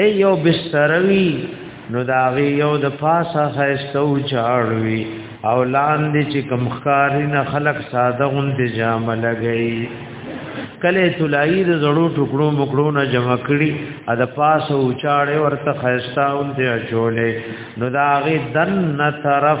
ای یو بستروی نو داغي یو د پاسه خستو چاړوي او لاندې چې کم خاري نه خلق ساده غوندې جام لګي کله تلای د زړو ټکړو مکړو نه جمع کړي ا د پاسه او چاړې ورته خستا اون دې اچولې نو داغي دن طرف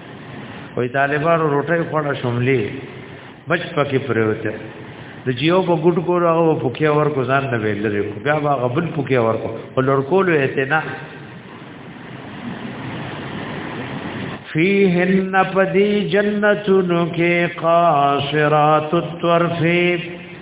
وای طالبانو روټي خوړه شملې بچ پکې پروته د جیو په ګډ کور هغه پوکي اور کو ځان نه ویل لري کو بیا هغه بل پوکي اور کو ولور کول ایته نه فیهن پدی جنتونو کې قاصرات الطرف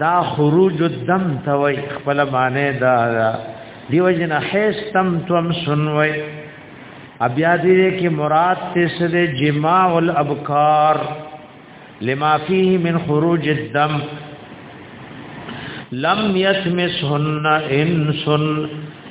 دا خروج الدم توي خپل معنی دا دیو جن حیث تم تم سنوي بیا دې کې مراد ته سد جماع الابکار لما فيه من خروج الدم لم يتمسهن انس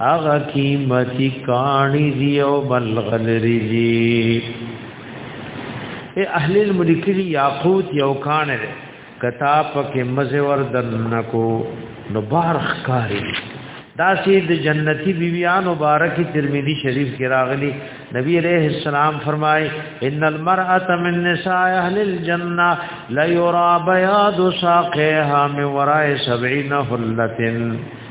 هغه قیمتي کانی دی او بلغلری دی اے اهل الملکری یاقوت یو کان دی کتا پکې مزه ور دنکو نو بار خکاری دا سي د جنتی بیبیان مبارک ترمذی شریف کې راغلی نبی علیہ السلام فرمای ان المرأه من نساء اهل الجنه لا يرى بياض ساقها من وراء 70 حله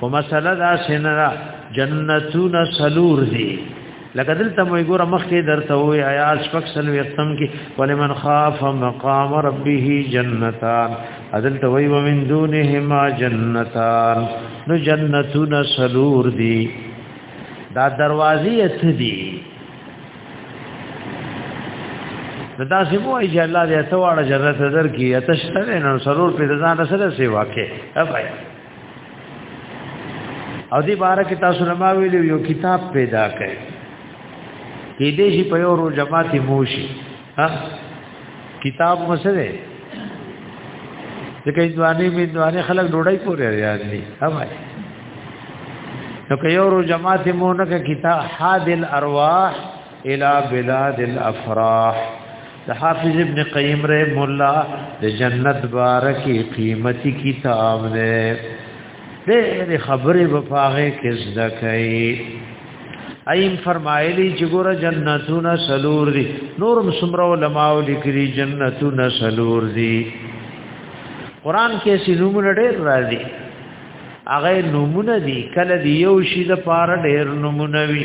خو مسله دا سينرا جنتون سلور دي لکه دلته مې ګوره مخکې درته وې آیات شپږ سل وختم کې ولمن خاف مقام ربه جنتان دلته وې ومن دونهما جنتان نو جنتون سلور دي دا دروازې ات دي دا څه وایي چې الله دې اتواړه جنت درکې اتشته نن سرور په ځان سره سی واکه افای او دې بار کې تاسو نه ما ویلو یو کتاب پیدا کړئ کې دې شي په یو ورو جماعت موشي ها کتاب مسره ځکه ځواني مې ځواني خلک ډوډۍ پورې یاد دي ها بھائی نو که یو ورو جماعت مو نه کتاب حادل ارواح الى بلاد الافراح د حافظ ابن قیم رحم الله د جنت بارکی قیمتي کتاب دی ډېر خبرې په پاغه کې زده کوي ایم فرمایلی چې ګوره جنتونه سلور دي نورم سمره علماء لیکلي جنتونه سلور دي قران کې سینومونه ډېر راځي هغه نمونه دي کله دی یو شی د پاره ډېر نمونه وي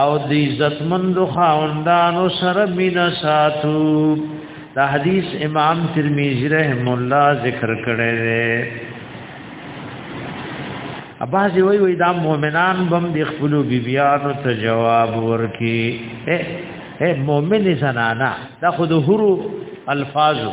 او د عزتمند خاوندانو سره مینا ساتو دا حدیث امام ترمذی رحم الله ذکر کړی دی اباځي وی وی دا مؤمنان بم د خپل بیبیانو ته جواب ورکي اے اے مؤمن زنانا دا خود هرو الفاظو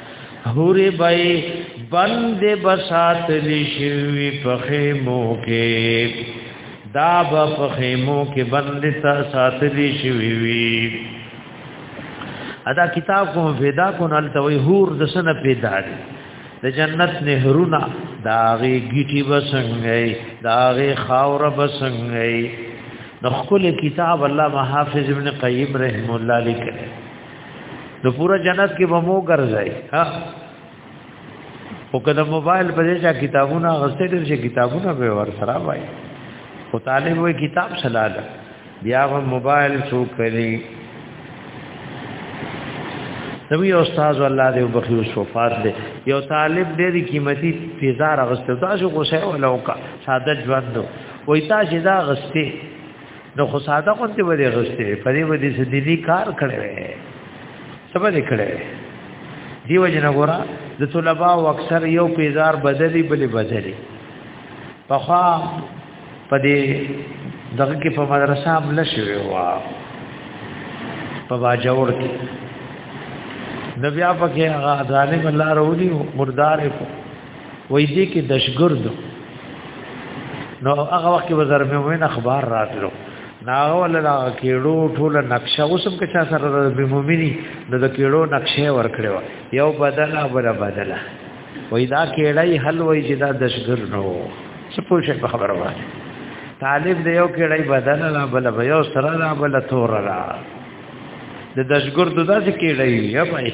حوری بای بند بسات لشوی پخیمو کې دا با پخیمو کې بند تا سات لشوی وی ادا کتاب کوم پیدا کو نل توي حور د سن پیدا دي د جنت نهرونه داغه گیټي بسنګي داغه خاور بسنګي د خپل کتاب الله محافظ ابن قیم رحم الله لیکلی نو پورا جنت کې به مو ګرځي ها او کله موبایل په دې چې کتابونه غسته ډېر شي کتابونه به ور سره وای او طالب وې کتاب سلاله بیا و موبایل شو کړي نبی استاد الله دې وبخي او وفات دې یو طالب ډېری قیمتي فیضا راغسته تاسو غوسه او لوکا ساده ژوند وای تاسو دا غسته نو خو ساده خو ته ودی غسته په دې ودی چې دینی کار کړي سبا دې کړي دیو جن غورا د طلباء او اکثر یو پیزار بدلی بلې بدلی پخوا په دې دغه کې په مدرسه هم لشوي وا په باجور کې نبي اپ کې هغه ظالم الله رودي مردار کو وای دې کې دشګردو نو هغه وخت به ضرب مومن اخبار راتلو ناغه ولا کېړو ټوله نقشه اوسم که چا سره ضرب مومني نو د کېړو نقشه ورکړې و یو بدله بل بدله وای دا کېړای حل وای چې دا دشګر نو څه پوښښ په خبره وای طالب دی یو کېړای بدله لا بل به یو سره لا بل تور را د دشګر داسې کېړای یا پای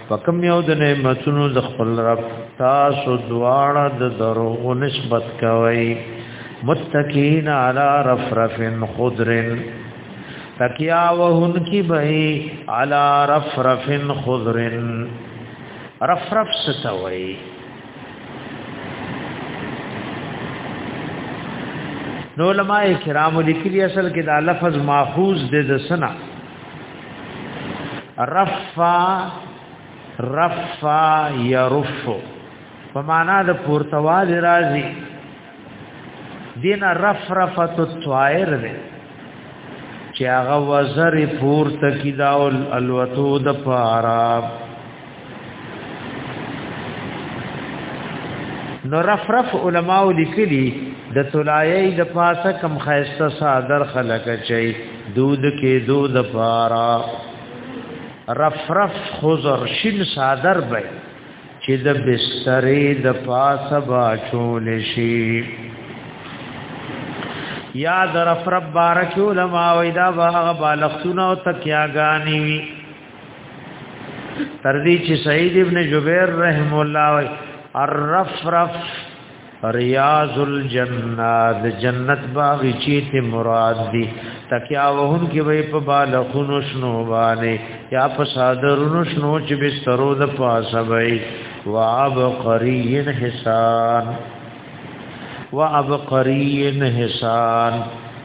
پکم یو د نعمتونو د خپل رب تاسو دواړه د دروغ نسبت کوي متقین علی رفرف خضر تکیا وهن کی بهی علی رفرف خضر رفرف ستوي نو علماء کرام لیکلي اصل کې دا لفظ ماخوذ د سنا رفع رفع يرف په معنا د پورتوال راځي دینه رف رفت الطائر ده چې هغه وزر پورته کی دا الوتو د پارا نو رف رف علماء لیکلی د تلایې د پاسه کم خیسته صادر خلق چي دود کې دود پارا رف رف خضر شین صادر به چې د بسترې د پاسه با چول شي یا در رف رف بارک علماء ودا باغ بالختونه او تکیاګانی وی تر دې چې سعید ابن جبیر رحم الله وی الرفرف ریاض الجنه د جنت باغ چی ته مراد دی تکیا وهم کې وی په بالخونو شنو باندې یا په صادرونو شنو چې بسترو د پاسه وی واب قرین حسان واب قرین حسان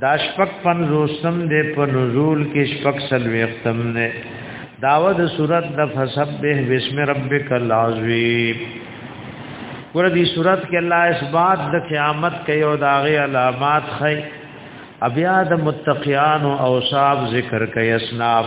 دا شپک پنځوسم دی په نزول کې شپک سلويختم نه داود صورت د فسبح بسم ربک العظیم ور دي صورت کې الله اثبات د قیامت کوي او داغه علامات خي بیا د متقیان او اوصاف ذکر کوي اسناف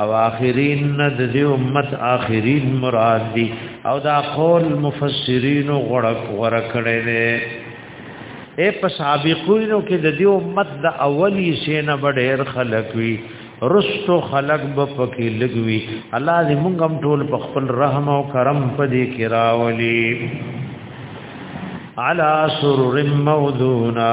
او آخرین نه د دې امت آخرین مراد دي او دا قول مفسرین غړک ورکړې ده اے په سابقینو کې د دې امت د اولی سینه بډېر خلق وی رستو خلق به پکې لګوي الله دې موږ هم ټول په خپل رحم او کرم په دې کې راولي علا سرر موذونا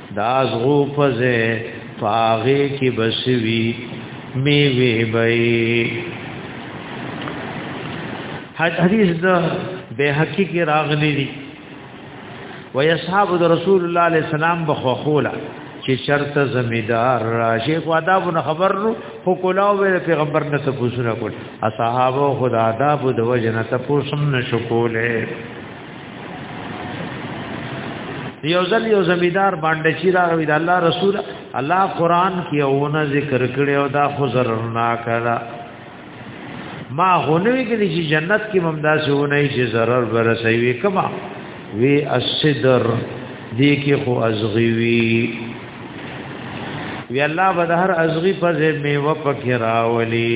دا زغو پزه پاغه کی بسوی میوه بی حدیث دا به حقی کی راغلی دی و اصحاب د رسول الله علیه السلام بخوخولا چې شرط زمیدار راشي خو آداب نه خبر نو خو کولاو به پیغمبر نه څه پوښتنه کول اصحابو خدا آداب د وجنه ته پوښتنه شکوله یو ځل یو زمیدار باندې چې راغوي د الله رسول الله قران کې اونه ذکر کړي او دا خو ضرر نه کړه ما هونوي کې چې جنت کې ممداس ونه شي ضرر ورسوي کما وی الصدر دې کې خو ازغي وی وی الله بدهر ازغي په ځای میوه پکې راولي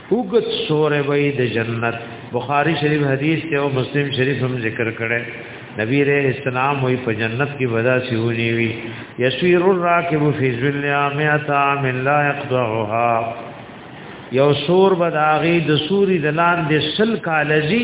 اوګت سورې وای د جنت بخاری شریف حدیث ته او مسلم شریف هم ذکر کړي نبی رحم اسلام وای په جنت کې ودا سی ونی وی یسیر الراکب فی ذل یامتا من لا یقطعها یو سور بداغی د سوری دلان د سل کالجی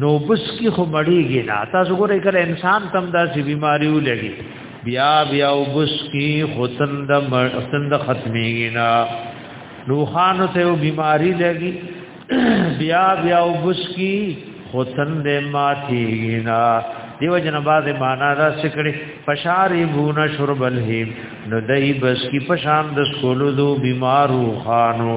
نو بس کی خو مړیږي نه تاسو ګورئ کله انسان تم داسې بیماری ولګي بیا بیا وبس کی ختم د ختم د ختميږي نه نو خان ته یو بیماری لګي بیا بیا وبس کی ختم د ماتيږي نه دیو جن باز معنا را سکړي فشاری بون شرب الهیم نو دای بس کی پشان د سکولو دو بیمارو خانو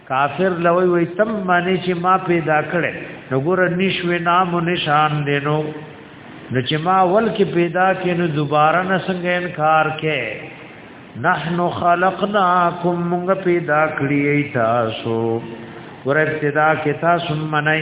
کافر لوی وی تم معنی چې ما پیدا کړې نو ګور نشوي نام او نشان دینو نو چې ما ول کې پیدا کې نو دوباره نه څنګه انکار کې نحن خلقناکم موږ پیدا کړی تاسو ور ابتدا کې تاسو منئ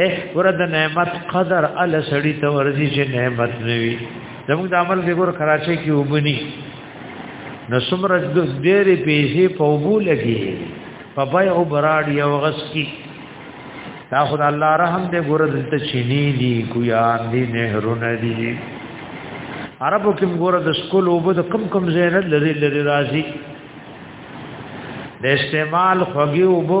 اے ورته نعمت قدر ال سړی ته ورځي چې نعمت نوي زموږ د عمل کې ګور کراچي کې وبني نو سمر د ډېرې پیسې په وبو لګي په بای او براډ یو غس کی دا خدای الله رحم دې ګور دلته چینی دی کویا دی نهرونه دی عربو کې ګور د سکول وبو د کم کم زینت لري لري راځي د استعمال خوږي وبو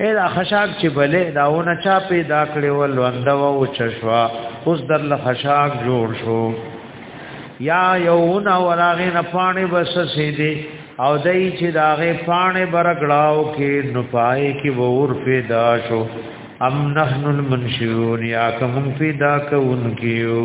اې دا خشاک چې بلې داونه چا پیدا کړې ول وند او چشوا اوس در له خشاک جوړ شو یا یونا وراغه نه پانی بس سي دي او دای چې داغه پانی برګړاو کې نپای کې ور پیدا شو ام نحن المنشون یا کوم پیدا کوونکیو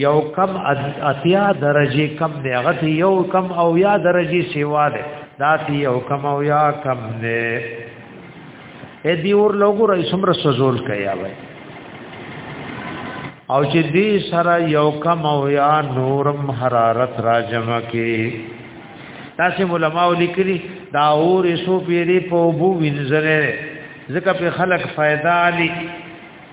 یو کم اتیا درجه کم دی هغه یو کم او یا درجه سیوا دی دا یو کم او یا کم دی اې دی اور لوګو رئیس عمر سوزول کیا وای او چې دې سره یو کم او یا نورم حرارت را جمع کې تاسو علماء لیکلي دا اور سو پیری په بو وینځره ځکه په خلق فائدہ علي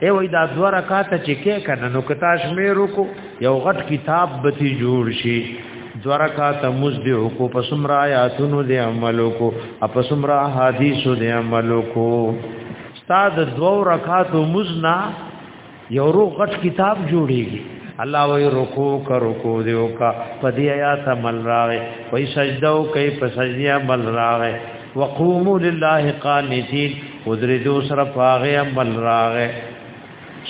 ای وای دا دوه رکعات چې کې کنه نو کتاش مې روکو یو غټ کتاب به تی جوړ شي دوه رکعات مز دی کو پسمرا آیاتونو دی عملو کو اپسمرا حدیثو دی عملو کو استاد دوه رکعات مز نا یو رو غټ کتاب جوړیږي الله وی رکو کا رکو دیو کا پدی آیات مل راغه وی سجده او کای په سجدیا مل راغه وقوموا لله قانتين ودری دو سره پاغه عمل راغه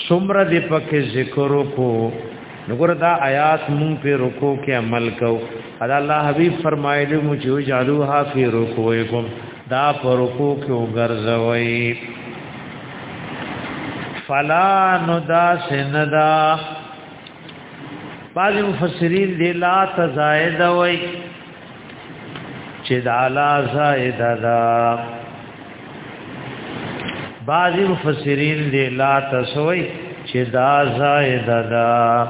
سمره دی پکې ذکر کو نګور دا آیات مون په رکو کې عمل کو ادا الله حبیب فرمایلی مو چې جالوها فی رکوکم دا پر رکو کې وګرځوي فلا ندا سندا بعض مفسرین دی لا تزاید وای چې د علا زائد دا بعضی مفسرین دی لا تسوی چې دا زائد دا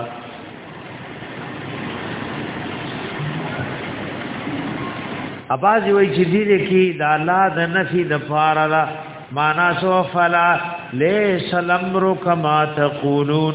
اباځي وای چې دې کې د الله د نفي د فاره لا معنا سو فلا ليس الامر كما تقولون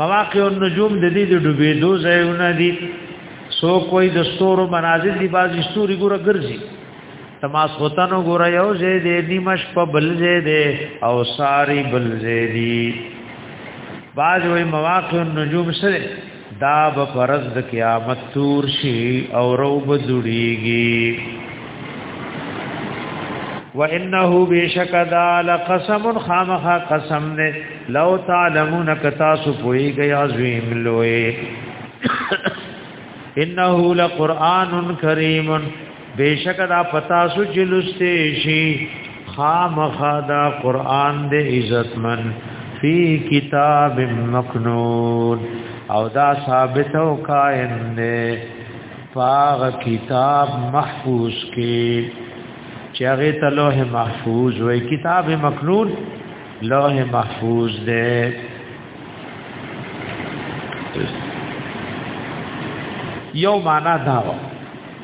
مواقع النجوم د دې د ډوبېدو ځایونه دي سو کوئی د ستورو منازل دی بازي ستوري ګوره ګرځي تماس هوتنو ګوره یو ځای دی نیمش په بل ځای دی او ساری بل ځای دی باز وی مواقع النجوم سره دا به پرز د قیامت تور شي او رو به جوړیږي وانه بشک دا لقسم خامخ قسم نه لو تعلمون کتا سو پویږي عظیم لوی انه لقران کریم بیشک دا پتا سو چې لسته شي خامخا دا قران دې عزتمن فی کتاب مکنون او دا ثابت او قائم دې پاغ کتاب محفوظ کې چې هغه ته لوح محفوظ وې کتاب مکنون لوح محفوظ دې یو معنا دا و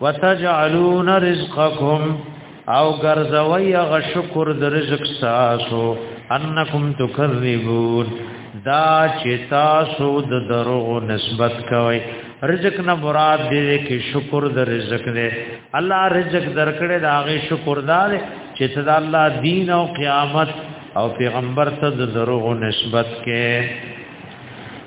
وتجعلون رزقکم او ګرځوي غ شکر د رزق تاسو انکم تکذبون دا چې تاسو د دروغ نسبت کوي رزق نه مراد دې کې شکر د رزق دې الله رزق درکړې دا غي شکر دار چې ته د الله دین او قیامت او پیغمبر ته د دروغ نسبت کې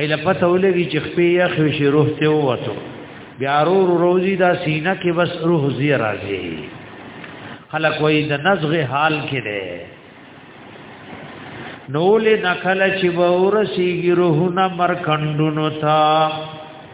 ایله پته ولګي چې خپې یا خو شي روح ته وته بیا رور روزي دا سینه کې بس روح زی راځي خلک وای د نزغ حال کې ده نول نکل چې ورسیږي روحونه مرکندونو تا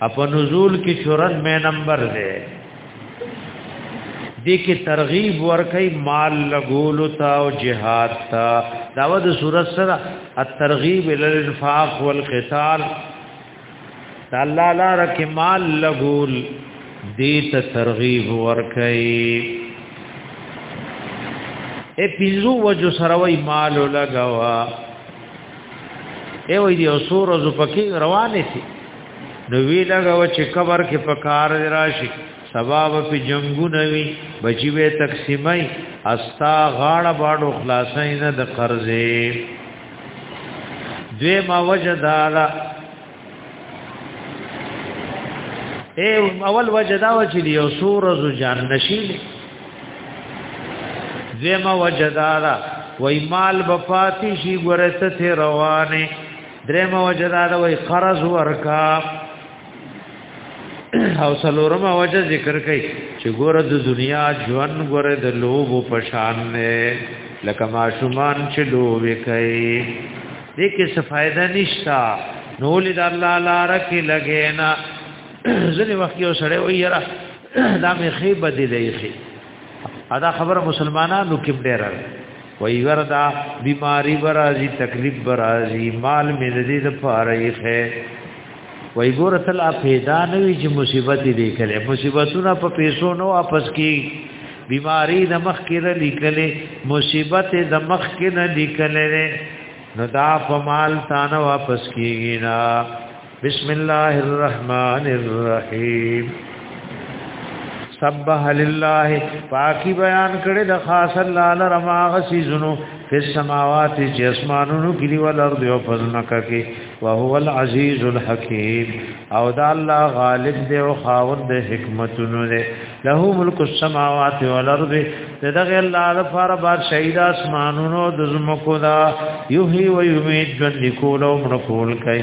په نزول کې شورن مې نمبر دی دې کې ترغیب ورکې مال لګول تا او جهاد تا داوه د صورت سره الترغیب ال الانفاق والقتال تعالی لا رک مال لګول دې ته ترغیب ورکې اے پیزو وجو سروي مال لګوا اے وې دې اوسور زپکی روانه سي نو وی لګو چې قبر کې په کار راشي سبا په جنگونه وی بچی به تقسیمای استا غاړه باډو خلاصای نه د قرضې دوی ما وجدالا اے اول وجدا و چې یو سور ز جان نشیل دوی ما وجدالا وای مال بفاتی شي ګرته روانه درې ما وجدا دا وای قرض ورکا او سلورم وجه ذکر کړي چې ګوره د دنیا ژوند ګوره د لوب په شان نه لکه ماشومان چې لوب کوي دې کې څه فائدہ نشتا نو لید الله لار کې لګینا ځنې وخت یو سره وي یاره دا مې خې بدلې خې ادا خبر مسلمانانو کې ډېر وای وردا بیماری برازي تکلیف برازي مال مې دې د پاره یې خې وای ګور تل اپیدا نه وی چې مصیبت دې کله مصیبتونه په پیسو نو واپس کی بیماری د مخ کې نه لیکلې مصیبت د مخ کې نه لیکلې نو دا په مال تانه واپس کیږي نه بسم الله الرحمن الرحیم سبح لله پاکی بیان کړي د خاص الله لرما غسی زنو په سماوات چې اسمانونو کې دی ول ارض او فزمکه کې او هو العزیز الحکیم او دا الله غالب دی او خاوند د حکمتونو دی له ملک السماوات والارض دغه الله لپاره بادشاہی د اسمانونو د زمکو دا یحیی و یمیت ژوند کول او مړ کول کوي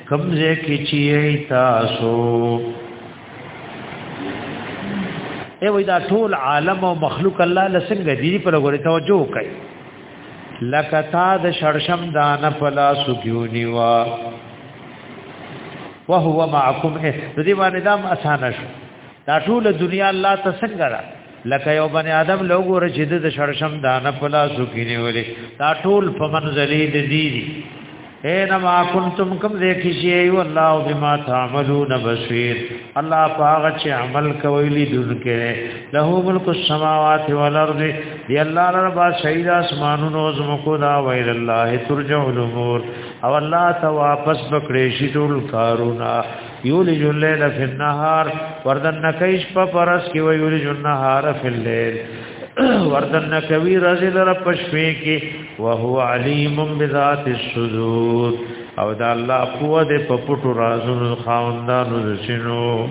کوم ځای کې چې تاسو ای وای دا ټول عالم او مخلوق الله لسنګ دي په لګوري توجه وکړي لکه تا د شړشم دان فلا سکیونی وا وهو معکم دې باندې دا اسانه شو دا ټول دنیا الله تسنګ را لکه یو بنی آدم لوګو رچې د شړشم دانه پلا سکینه ولې دا ټول په منځلې د دې دي اے نما کنتم کم دیکھی شی ایو اللہ بما تعملون بصیر اللہ پاغ چه عمل کوي لیدون کړي له ملک السماوات والارض دی الله رب شهید اسمانونو زمکو دا ویل الله ترجع الامور او الله ته واپس بکړې شي ټول کارونه یولج الليل فی النهار وردن نکیش په پرس کې وی یولج النهار فی الليل وردن نکوی رزی در پشوی کې وهو علیم بذات الصدور او دا الله قوه د پپټو رازونو خاوندانو زشنو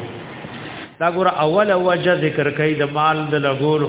دا ګور اول وجه ذکر کوي د مال د لګولو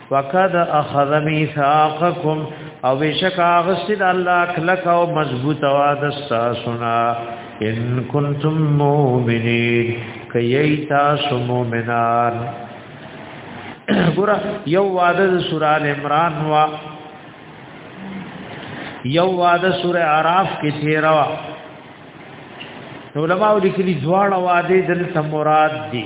وقد اخذ ميثاقكم او بشک اغسد الله کلک او مضبوط وعده سنا ان کنتم مؤمنین کای تاسو مؤمنان ګور یو وعده سورہ ال عمران وا یو وعده سورہ اعراف کې تیرا وا علماء لیکلي دواړه وعده دلته مراد دي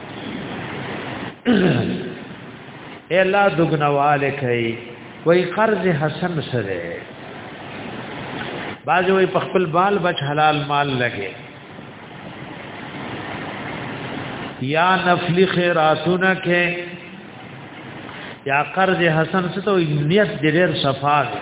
اے الله دغنواله کوي وای قرض حسن سره باجو په خپل بال بچ حلال مال لګي یا نفلی خیراتونه کې یا قرض حسن ستو نیت دې ډېر صفا دی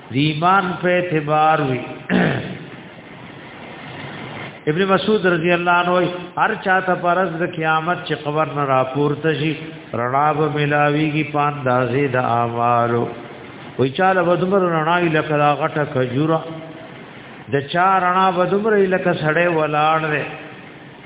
دی ایمان په اعتبار وی ابن مسعود رضی الله عنه هر چاته پرز د قیامت چې قبر نه راپورته شي رڼا به ملاویږي پان دازې د اعمالو وی چاله ودمر رڼا لکه دا غټه کجوره د چا رڼا ودمر لکه سړې ولاړ دی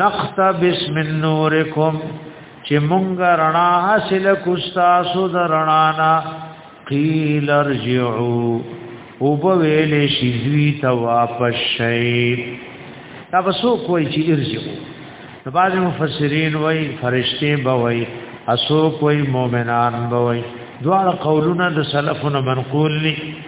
نقط بسم نورکم چې مونږ رڼا حاصل کو تاسو د رڼا نا قیل ارجعو او په ویل شي دوی ته واپس شي تاسو کوی چې ارجعو نو بعض مفسرین وای فرشتي به وای اسو کوی مؤمنان به وای دواړه قولونه د سلفونو منقول دي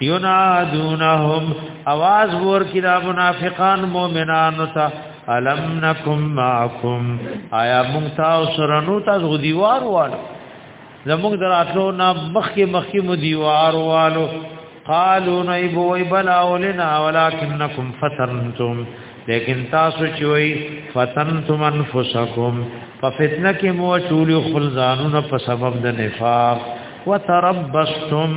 ینادونهم आवाज ور کی دا منافقان مؤمنانو ته الم نکم معکم آیا مونږ تاسو سره نو تاسو غدیوار وانه زموږ دراتلو نه مخکې مخکې مو دیوار والو قالو نایب وی بلا ولنا ولکنکم فتنتم لیکن تاسو چې وی فتنتم انفسکم په فتنه کې مو ټول خپل ځانونه په سبب د نفاق وتربستم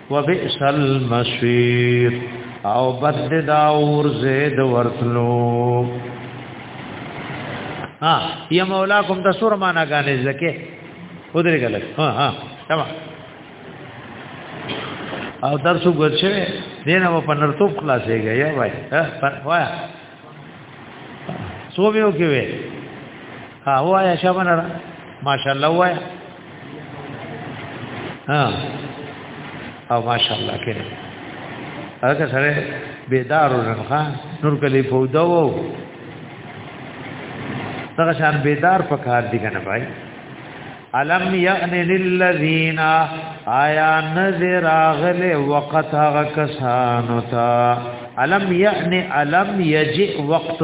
وبئس المصير او بد دا اور زید ورتلو ها یا مولا کوم د سور معنا غانې زکه ودرې غلط ها ها تمام او درس وګورئ دینه و په نرتوب خلاصېږي یا وای ها وای سو به وکوي ها هو یا شبن را ماشاءالله وای ها او ماشاءالله کړه هغه سره بیدار ورنخا نور کلی فودا وو دغه شان بیدار په کار دي کنه بھائی علم یعن للذین آیا نذر اغل وقت هغه کسانو ته علم یعن علم یجئ وقت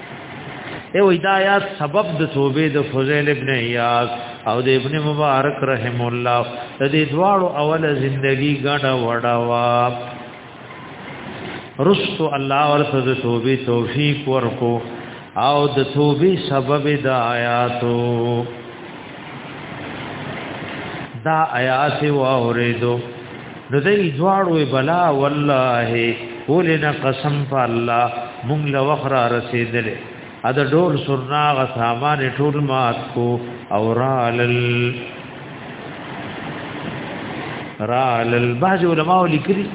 ای وای دا یا سبب د توبې د فضیل ابن ایاز او د ابن مبارک رحم الله د دې دواړو اوله زندگی ګډه وډه وا رست الله ورته د توبې توفیق ورکو او د توبې سبب د آیاتو دا آیات واوریدو نو دې دواړو بلا والله ولنا قسم په الله مونږ له وخرا رسیدلې ا د ډول سرنا غ سامان ټول مات کو او رالل رالل بعض علماء لیکلي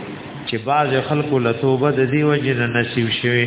چې بعض خلکو له توبه د دې وجه نه نصیب شوی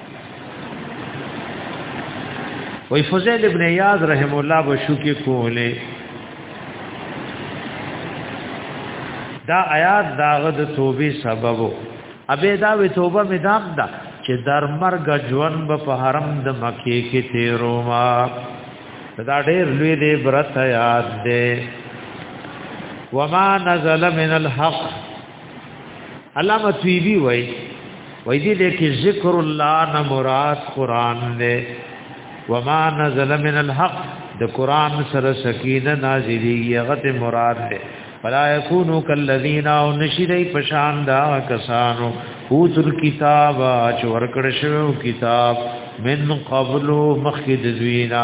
وی فضیل ابن یاد رحم الله بشو کې کوله دا آیات داغه د توبې سبب ابه دا وی توبه می دام دا چې در مرګ ژوند به په حرم د مکه کې تیرو ما دا ډېر لوی دې برت یاد دې وما نزل من الحق علامه طیبی وای وای دې دې کې ذکر الله نه مراد قران دې وما نزل من الحق د قران سره سکینه نازلی هغه ته مراد دې فلا یکونو کالذین او نشری پشان دا کسانو اوتل کتاب چې ورکړ شوی کتاب من قبل مخکې د دوینا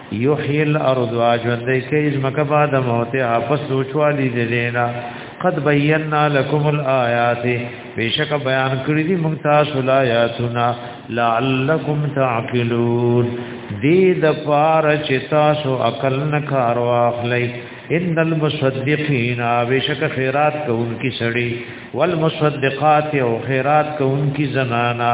یحیی الارض اجوندې کې از مکه بعد موت اپس سوچوالی دې دینا قد بینا لكم الآیات بیشک بیان کړی دي موږ تاسو لا آیاتنا لعلکم تعقلون دې د پار چې تاسو عقل نه کار واخلئ ان المصدقین بیشک خیرات کوونکی سړی والمصدقات او خیرات کوونکی زنانا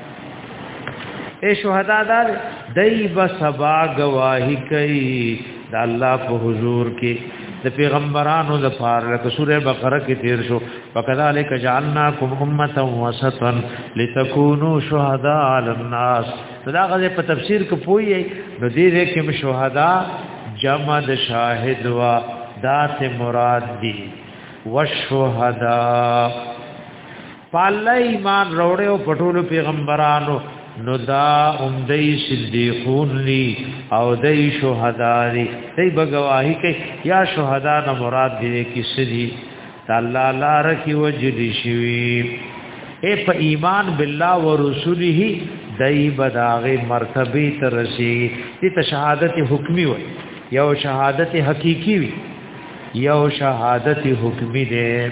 اے شهدا دار دای با سبا گواہی کوي د الله په حضور کې د پیغمبرانو د پار لکه سوره بقره کې تیر شو وکذالک جعلناکم امه وسطا لتكونوا شهداء على الناس دا غزه په تفسیر کې پوي نو دې دې کې شهدا جمع د شاهد وا ذات مراد دي والشهداء پاله ایمان روړې او پټول پیغمبرانو نو دا هم دای صدیقون لی او دای شهدا دی دای بګواهی کې یا شهدا نه مراد دی کې سدي تعالی لار کی وجد شوی اے په ایمان بالله ورسوله دای بداغه مرتبه ترسي دي ته شهادت حکمی وي یو شهادت حقیقی وي یو شهادت حکمی ده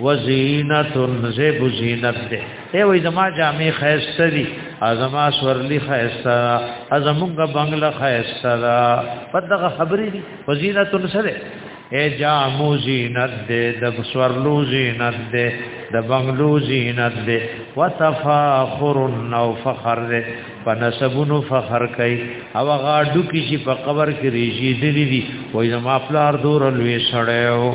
وزینت زیب زینت ده ای وای زما جامع خیسته دی ازما سورلی خیسته ازمونږه بنگله خیسته دا پدغه خبرې دی وزینت سره ای جامو زینت ده د سورلو زینت ده د بنگلو زینت ده وتفاخر او فخر ده په نسبونو فخر کوي او غاډو کې چې په قبر کې ریږي دي وای زما پلار دور لوی سړیو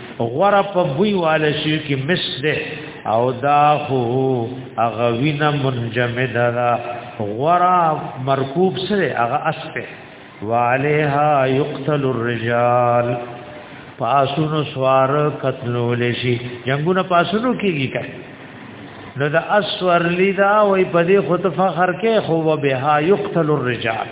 غره په بوی والا شي کې مس ده او دا هو هغه وینا منجمد ده غره مرکوب سره هغه استه وعليها يقتل الرجال پاسونو سوار قتلول شي جنگونه پاسونو کېږي کړه نو دا اسور لیدا وای په دې خود فخر کې خو به ها یقتل الرجال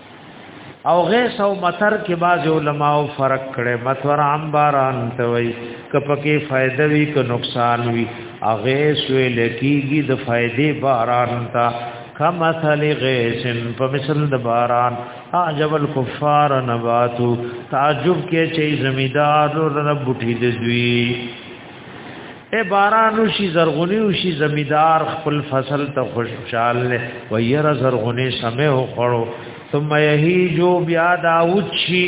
او غیث او مطر کې باز علماء فرق کړي مطر عام باران ته وي کپکه فائدہ وی که نقصان وی اغیث وی لکیږي د فائدې باران ته کمثل غیث په مثل د باران عجب الكفار نباتو تعجب کې چې زمیدار رب بوټي د دوی اے باران وشي زرغونی وشي زمیدار خپل فصل ته خوشحال نه و ير زرغونی سمه هو خړو ثم يهيجو بیا دا وچی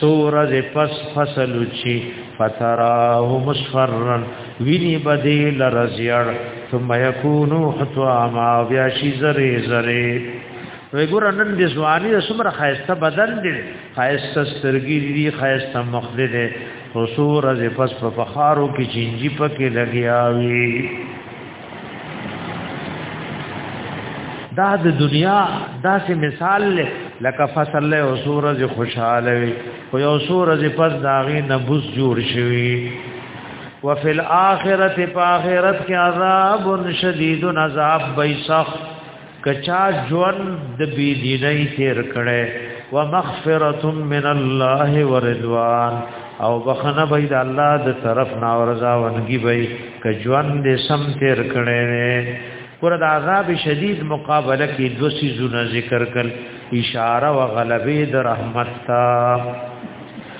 سورز پس فصل وچی فتراه مصفرا ویني بدیل رزیړ ثم يكونو حتواما بیا شي زری زری وی ګور نن د ځواني سمره خایسته بدن دی خایسته سترګی دی خایسته مخ دی دی خصور از پس په پخارو کې چینجی پکې لګیا وی دا د دنیا داسې مثال لکه فصل له خصور از خوشاله وی او یو خصور از پس داغي نبوس جوړ شوی وفي الاخره په اخرت کې عذاب شدید عذاب بیسخ کچا ژوند د بی دیني تیر کړي ومغفرة من الله ورضوان او بخنه بيد الله د طرف نا ورزا ونګي بي ک ژوند دې سم تیر کړي ور د عذاب شدید مقابله کې دو سيزونه ذکر کړ اشاره او غلبې د رحمت تا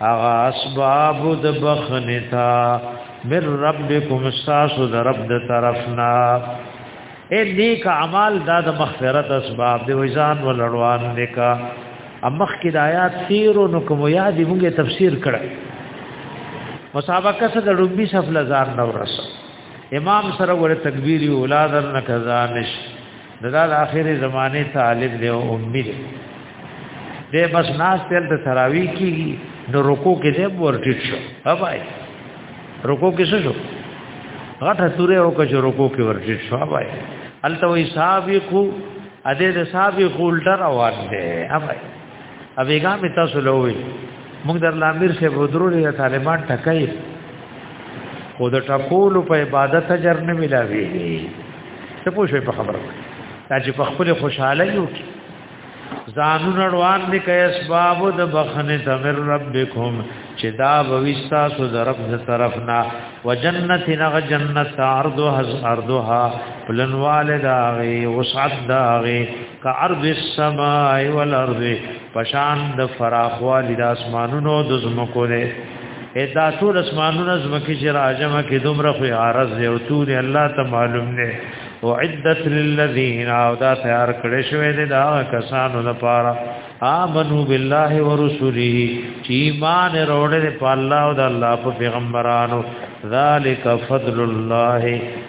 هغه اسباب د بخنه تا من ربکم ساسو د رب د طرفنا اے نیک اعمال دا د مغفرت اسباب دی وزان ولړوان نکا امخ کی د آیات تیر نو کوم یاد موږ تفسیر کړه مسابقه سره د ربی سفل زار نو رس امام سره ور تکبیری اولاد نه کزانش دا د اخرې زمانه طالب دی او امید دی بس ناس تل د تراوی کی نو رکو کې دی ورټیټ شو هبای رکو کې څه شو غټه سورې او کې رکو کې ورټیټ شو هبای الته وی صاحب کو اده د صاحب خولټر روان دی هبای اویګا می تاسو لوي موږ در لامیر شه ودرو لري طالبان ټکای خو د ټکول په عبادت اجر نه ملاوي ته پوه شئ په خبره دا چې په خپل خوشاله یو کې ځانو نړوان دې کې اسباب د بخنه تمر ربکم چې دا بويستا سو درب د طرف نا وجنت نغ جنت عرضها عرضها پلنواله داغي وسعت داغي کعرض السماء والارض پشان د فراخوالی د اسمانونو د زمکو نه ادا ټول اسمانونو زمکه چې راجمه کې دومره خو عارض دی او تور الله ته معلوم نه او عدت للذین او دا تیار کړی شوی دی دا کسانو لپاره آمنو بالله ورسوله چې ایمان وروړي په الله او د الله په پیغمبرانو ذالک فضل الله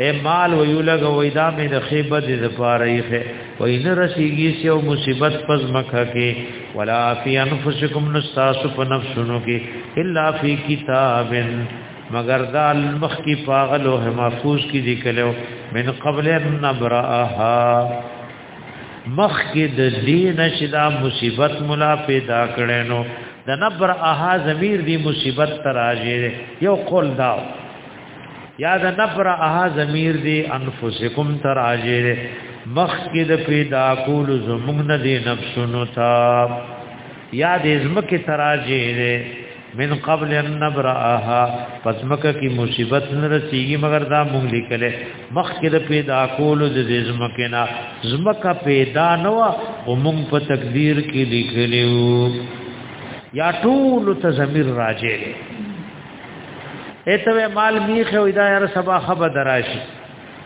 اے مال و یو لګ وای دا مې د خیبت د پاره یې خې وای نه رسیږي چې او مصیبت پز مخه کې ولا فی انفسکم نستاس په نفسونو کې الا فی کتاب مگر دا المخ کی پاغل او محفوظ کی دی کلو من قبل ان نبراها مخ کې د دین شدا مصیبت ملا پیدا کړي نو د نبراها ضمیر دی مصیبت تراجه یو قول داو یا د نبر اها ضمیر دی انفسکم تراجر مخ کې د پیدا کول زموږ نه دی نفسونو تا یا د زمکه تراجر من قبل ان نبر اها پس مکه کی مصیبت نه رسیږي مگر دا مونږ لیکله مخ کې د پیدا کول د زمکه نه زمکه پیدا نه وا او مونږ په تقدیر کې لیکلیو یا ټول ته ضمیر راجر اته مال میخه وې دا یار سبا خبر دراشي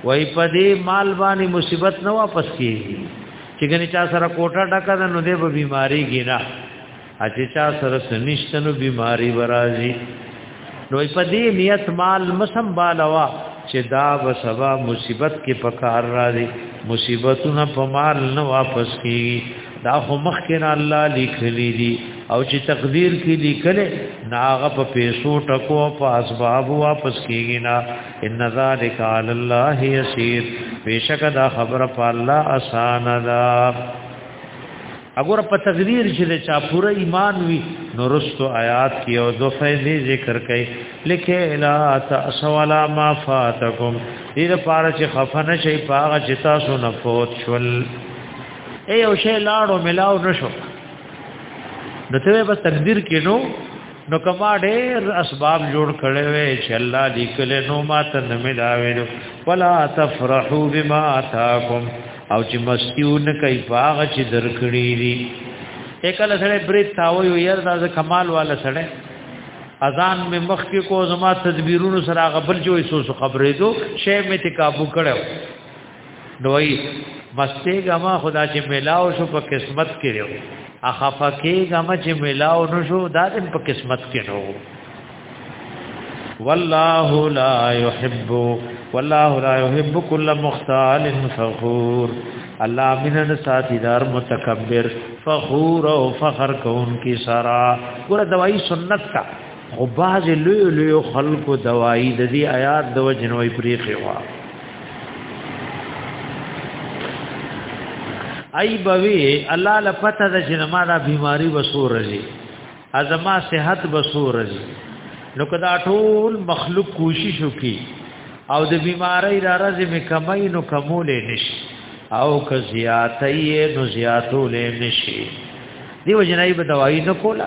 وای په دې مال باندې مصیبت نه واپس کیږي چې ګنې چا سره کوټه ډکه ده نو دې به بیماری ګینا اچې چا سره سنشتنو بیماری ورازي نو په دې نیت مال مسم بالوا چې دا به سبا مصیبت کې پکار راځي مصیبتونه په مال نه واپس کیږي دا خو مخکنا الله لیکلی دی او چې تقدیر کې لیکل ناغه په پیسو ټکو په اسباب واپس کیږي نا ان ذالک علی الله یسیر بیشک دا خبره په الله آسان ده اگر په تقدیر چې چا پوره ایمان وي نو رستو آیات کې او دو فیضې ذکر کړي لکه الا تاسوالا ما فاتکم دې لپاره چې خفنه شي پاغه چې تاسو نه فوت شول اے یو شی لاړو ملاو نشو نو ته به تقدیر کینو نو کما ډېر اسباب جوړ کړي وي چې الله دې کله نو ماته نه ملاوي ولا تفرحوا بما اتاکم او چې مستیونه کوي باغ چې درکړي دي اکل سره برید تاو یو ير دا کمال والا سره اذان می مخ کې کو زما تدبیرونو سره غبل جوې سوسو خبرې دو شی می تکابو کړو نوې مستې غما خدا چې ملاو شو په قسمت کې لرو اخفا کې غما چې ملاو نشو دا دم په قسمت کې نو والله لا يحب والله لا يحب كل مختال فخور الله من ساتیدار متکبر فخور او فخر کون کی سرا ګور دوايي سنت کا خو باز لوی لوی خلکو دوايي د دې آیات د وجنوي پریخي وا ای بوي الله لپته د جنما دا بیماری وسور رزي ازما صحت وسور رزي نو کدا ټول مخلوق کوشش وکي او د بیماری را رزي مې کمای نو کمولې نشي او که زیاتې نو زیاتولې نشي دیو جنای به دوايي نه کوله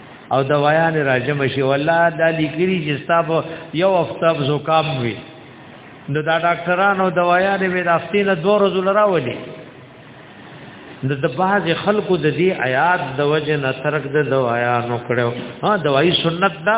او دوايان راجم شي والله دا لیکري چې تاسو یو هفته زکام وي نو دا ډاکټرانو دوايان به راستي نه دوه ورځې لراولي نو د باز خلکو د دې آیات د وجه نه ترک د دوايانو کړو ها دوايي سنت ده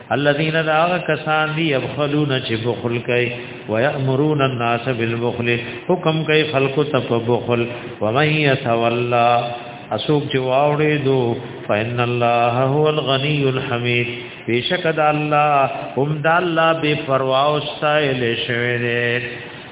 الذين داغ کسان دی ابخلون چې بخل کوي ويأمرون الناس بالبخل حکم کوي خلق ته په بخل ومن يتولى اسوک چې واوړې دو فإن الله هو الغني الحميد بیشک د الله هم د الله بے پروا او سائل شوی دی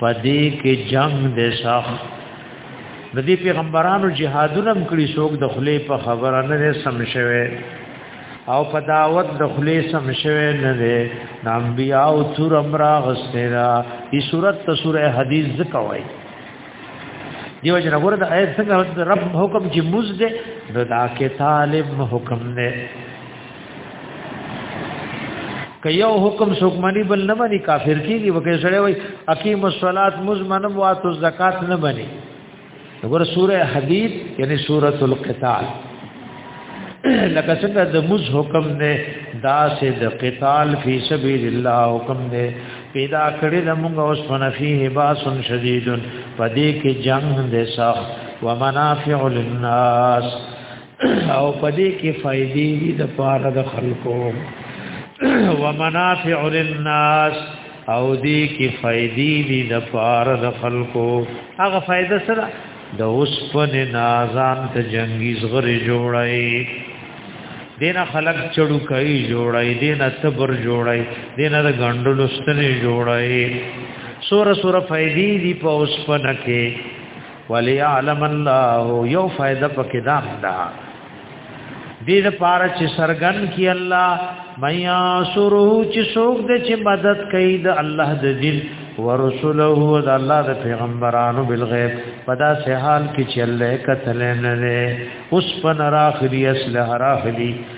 پدې کې جنگ دې صاحب د دې پیغمبرانو جهادونه هم کړی څوک د خلې په خبره نه سم شوه او په دعوت د خلې سم شوه نه دې نام بیا او تور امر غسرا ای صورت ته سوره حدیث زکوي دیو جن وګوره د آیت څنګه رب حکم چې مزد د دا کې طالب حکم نه که یو حکم څوک منی بل نه منی کافر کیږي وکړي سره وای اقیم الصلات مزمنم واتو الزکات نه منی وګوره سوره حدید یعنی سوره القتال لکه څنګه د مز حکم نه دا سه د قتال فی سبیل الله حکم نه پیدا کړی د موږ اوس فنفیه باسن شدیدن پدې کې جنگ دې سخت ومنافع للناس او پدې کې فائدې دي د پاره د خلکو ومنافع للناس او دې کې فائدې دي د پاره د خلکو هغه فائدہ سره د اوسپن نازان ته جنگي زغره جوړای دینا خلق چړو کوي جوړای دینا صبر جوړای دینا د غندلو ستنې جوړای سور سور فائدې دي په اوسپن کې وليعلم الله یو فائدہ پکې دا ده دې لپاره چې سرګن کی الله میا سره چې څوک د چې مدد کوي د الله د دین ورسوله د الله د پیغمبرانو بالغیب پدا سه حال کې چې الله کتل نه نه اوس پن راخلی اصله راخلی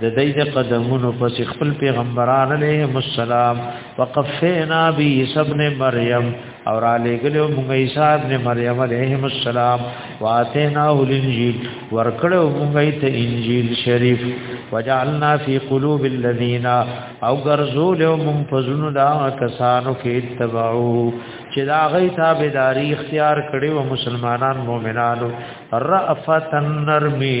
د دې د قدمونو پس خپل پیغمبران علیه السلام وقفینا بی ابن مریم اور علی گلو موږ عیسی ابن مریم علیه السلام واتینا الانجیل ورکړو موږ ته انجیل شریف وجعلنا فی قلوب الذین او غرزول موږ فزنو دا کسانو کې اتبعو چې دا غي تابعداري اختیار کړي و مسلمانان مؤمنانو رأفتن نرمي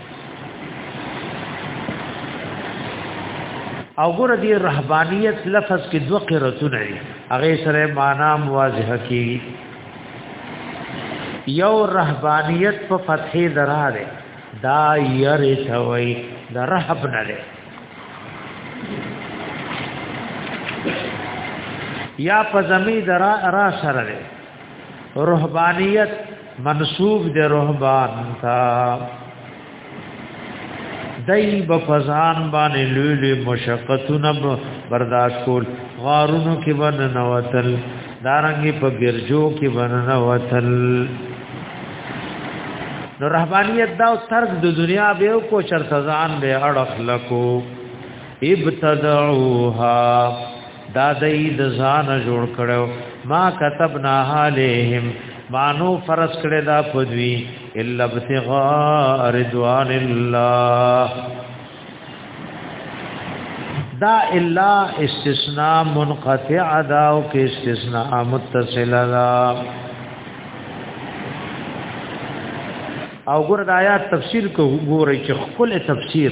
او ګور دی رهبانیت لفظ کې دوه قرتونه دي هغه سره معنا واضح کی یو رهبانیت په فتحې دراله دا یری ثوی د رهب نه لري یا په زمي درا را سره لري رهبانیت منسوب دی رهبان تا دای په فزان باندې لوی لوی مشقتونه برداشت کول غارونو کې ون نوتل دارنګي په ګرجو کې ون نوتل نو رهبانيت دا ترک د دنیا به کو چرته ځان به اړخ لکو ابتدعوها دا دای د ځان جوړ کړو ما كتبنا عليهم مانو فرض کړه دا پدوی الا ابتغاء رضوان الله دا الا استثناء منقطع دا او کې استثناء متصل دا او ګور د آیات تفسیر کو ګورئ چې خپل تفسیر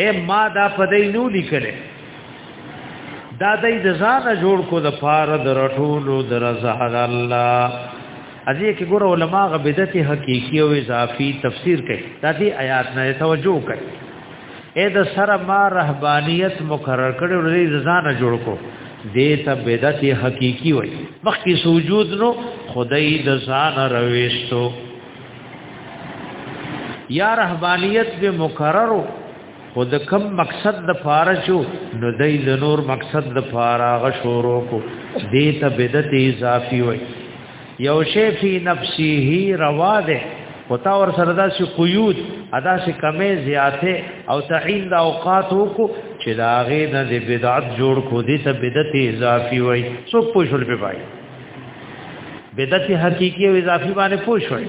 اے ما دا پدې نو لیکلې دا دای د ځان جوړ کو د پاره د رټولو د رضا الله ازي کې ګور علما غ بدعت حقيقي او اضافي تفسیر کوي دا دې آیات نه توجه کوي اې د سره ما رهبانيت مقرر کړو لري ځان جوړ کو دې ته بدعت حقيقي وای مخکې سوجود نو خدای د ځان رويشتو یا رهبانيت به مقرر خود کم مقصد د فارا شو نو دای د نور مقصد د فارا غ شورو کو دې ته بدعت اضافي وای یو شی فی نفسه روا ده او تا ور سره دا سی قیود ادا سی کمه زیاته او تعین د اوقات کو چې دا غې نه د بدعت جوړ کو دي ته بدعت اضافي وای سو پوښل به پای بدعت حقيقي او اضافي باندې پوښوي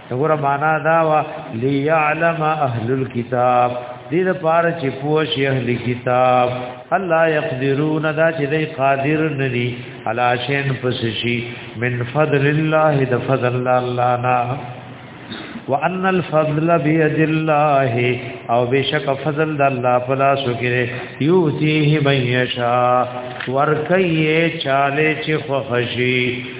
وګوره معنا دا وا ليعلم اهل الكتاب دې د پاره چې پوه شي اهل کتاب الله يقدرون دا چې دې قادر ندي علا شین پس شي من فضل الله د فضل الله نا وان الفضل بيد الله او بشک فضل د الله پلا سکره يوتيه من يشاء ورکيه چاله چې خوشي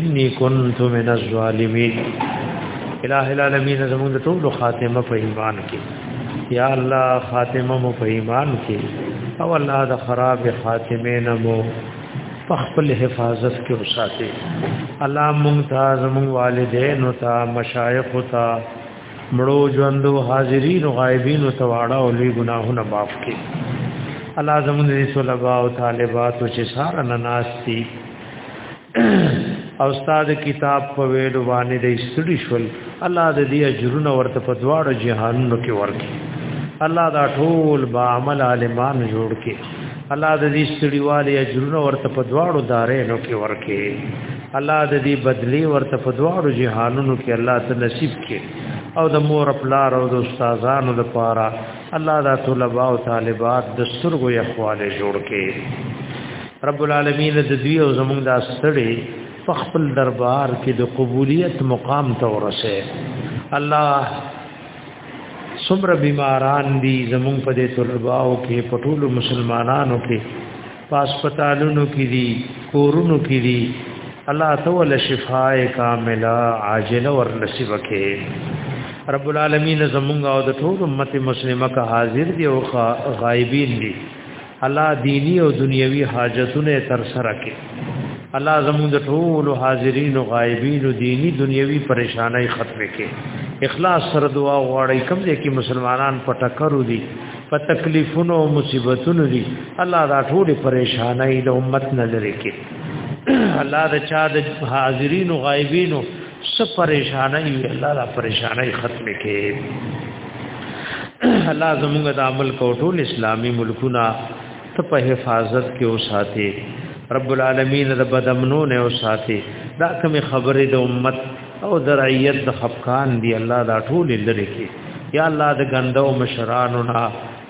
انی کنت من الظالمین الہ العالمین زمون د ټول خاتمه په ایمان کې یا الله خاتمه مو په ایمان کې او الله د خراب خاتمه نه مو په خپل حفاظت کې وساتي الله مونږ ته زمون والدین او ته مشایخ او ته مړو ژوندو حاضرین او غایبین او تواړه او لوی ګناهونه معاف کړي الله زمون دې صلی الله او طالبات او چې سارا نناستی او استاد کتاب په ویلو باندې د استډی شول الله د دې اجرونه ورته په دواړو جهانونو کې ورکړي الله دا ټول با عمل عالمان جوړ کړي الله د دې استډی والي اجرونه ورته په دواړو دارینو کې ورکړي الله د دې بدلی ورته په دواړو جهانونو کې الله ته نصیب کړي او د مور خپل او د استادانو لپاره الله دا طلباء او طالبات د سترګو یخواله جوړ کړي رب العالمین د دوی او زمونږ د ستړي فخپل دربار کې د قبولیت مقام ته ورسه الله سمر بیماران دي زمونږ په دې طلباء او کې پټول مسلمانانو کې پاسپتالونو کې دي کورونو کې دي الله تعالی شفاء کامله عاجله ور نصیب کړي رب العالمین زمونږ او د ټول امت مسلمه کا حاضر دی او غایبین دی الله دینی او دنیوي حاجتونه تر سره کړي الله زموږ د ټول حاضرین او غایبین او دینی دنیوي پریشانای ختمه کړي اخلاص سره دعا غواړی کوم دې کې مسلمانان پټکرو دي په تکلیفونو او مصیبتونو دي الله دا ټول پریشانای د امت نه لري کې الله دا چا د حاضرین او غایبین سب پریشانای الله دا پریشانای ختم کې الله زموږ د عمل کوټول اسلامی ملکونه ته په حفاظت کې او ساتي رب العالمین د بدمنو نه او ساتي دا کوم خبره د امت او درعیت د خفقان دی الله دا ټول لری کې یا الله د غندو مشرانو نه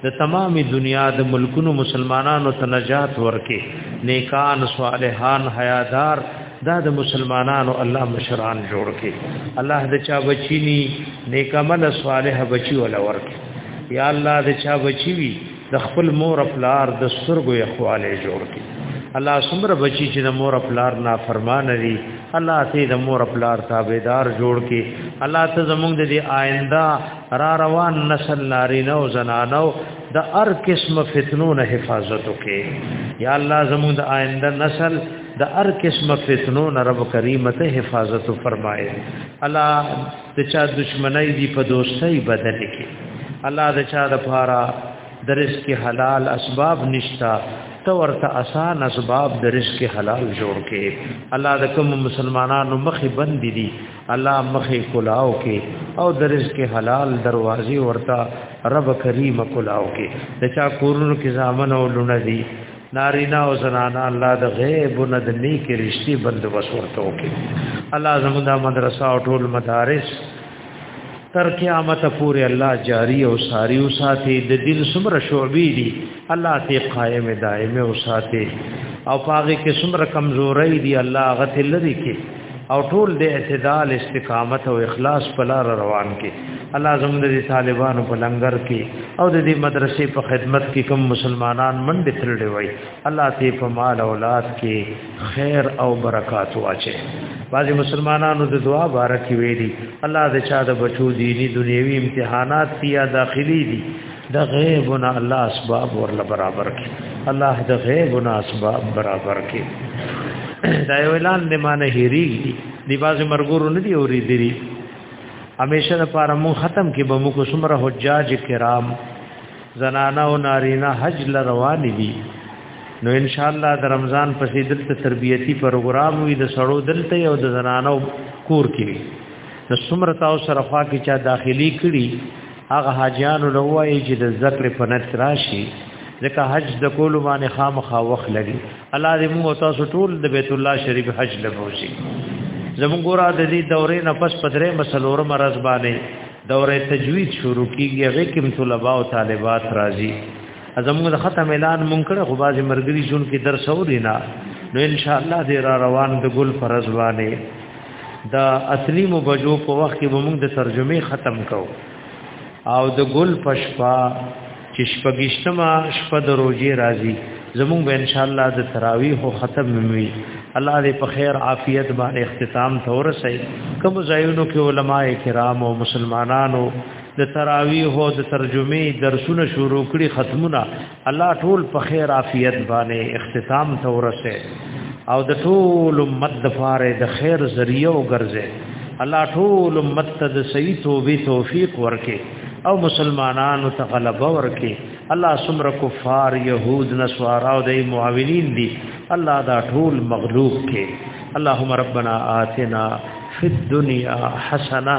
د تمامي دنیا د ملکونو مسلمانانو ته نجات ورکې نیکان صالحان حیادار دا د مسلمانانو الله مشران جوړ کې الله د چا بچینی نیکمل صالح بچی ولا ورکې یا الله د چا بچی وی د خپل مور پلار د سرګو یخواله جوړ کی الله سمره بچی چې د مور پلار نه فرمان لري الله ته د مور پلار تابعدار جوړ کی الله ته زمونږ د دې آینده را روان نسل ناری نو زنانو د هر قسم فتنو نه حفاظت وکي یا الله زمونږ د آینده نسل د هر قسم فتنو نه رب کریم ته حفاظت فرمایي الله د چا دشمنی دی په دوستۍ بدل کې الله د چا د پاره د رزق حلال اسباب نشتا ته ورته آسان اسباب د رزق حلال جوړ کې الله د کوم مسلمانانو مخې بند دي الله مخې کلاو کې او د رزق حلال دروازې ورته رب کریم کلاو کې د چا کورونو کې ځامن او لونه دي نارینا او زنانا الله د غیب نه د نیک رشتي بندوبست ورته وکړي الله زموږ د مدرسه او ټول مدارس تر قیامت پورې الله جاری او ساری او ساتي د دین سمره شعبې دي الله ته قائم دائم او ساتي او پاګه کې سمره کمزورې دي الله غته لري کې او ټول د اعتدال استقامت او اخلاص په لار روان کې الله زموږ د طالبانو په لنګر کې او د دې مدرسې په خدمت کې کوم مسلمانان منډې ترلې وای الله دې په مال اولاد کې خیر او برکات واچي بعضی مسلمانانو د دعا بارک ویلي الله دې چا د بچو دینی دنیوي امتحانات یا داخلي دي د غیبنا الله اسباب ورل برابر کی الله د غیبنا اسباب برابر کی دا یو اعلان دی معنی هری دی باز مرګورو نه دی اوری دی همیشه د پاره مون ختم کې به مو کو سمره حجاج کرام زنانه او نارینه حج ل روان دي نو ان شاء الله د رمضان پسې دلته تربیتی پروګرام وي د سړو دلته او د زنانو کور کې د سمرتا او شرفا کې چا داخلي کړي هغه حاجیانو نو وایي چې د ذکر په نت راشي ځکه حج د کول باندې خامخا وخت لري الله دې موږ تاسو ټول د بیت الله شریف حج لبوشي زموږ ګورا د دې دورې نه پس پدرې مسلور مرز باندې دورې تجوید شروع کیږي هغه کوم طلباء او طالبات راځي زموږ د ختم اعلان مونږ کړه خو باز مرګري جون کې درس اورینا نو ان شاء الله دې را روان د ګل فرض باندې دا اصلي مبجو په وخت کې موږ د ترجمه ختم کو او د ګل پشپا چې شپږشتمه شپه د روزي راځي زموږ به ان شاء الله د تراویح ختم وي الله دې په خیر عافیت باندې اختتام ته ورسي کوم ځایونو کې علما کرام او مسلمانانو د تراویح او د ترجمه درسونه شروع کړي ختمونه الله ټول په خیر عافیت باندې اختتام ته ورسه او د ټول امت د فاره د خیر ذریعہ وګرځه الله ټول امت ته د صحیح توبې توفیق ورکه او مسلمانانو ته غلبه ورکه الله سمر کفار يهود نصارا او د معاونین دي الله دا ټول مغلوب کې اللهم ربنا آتنا فی الدنیا حسنه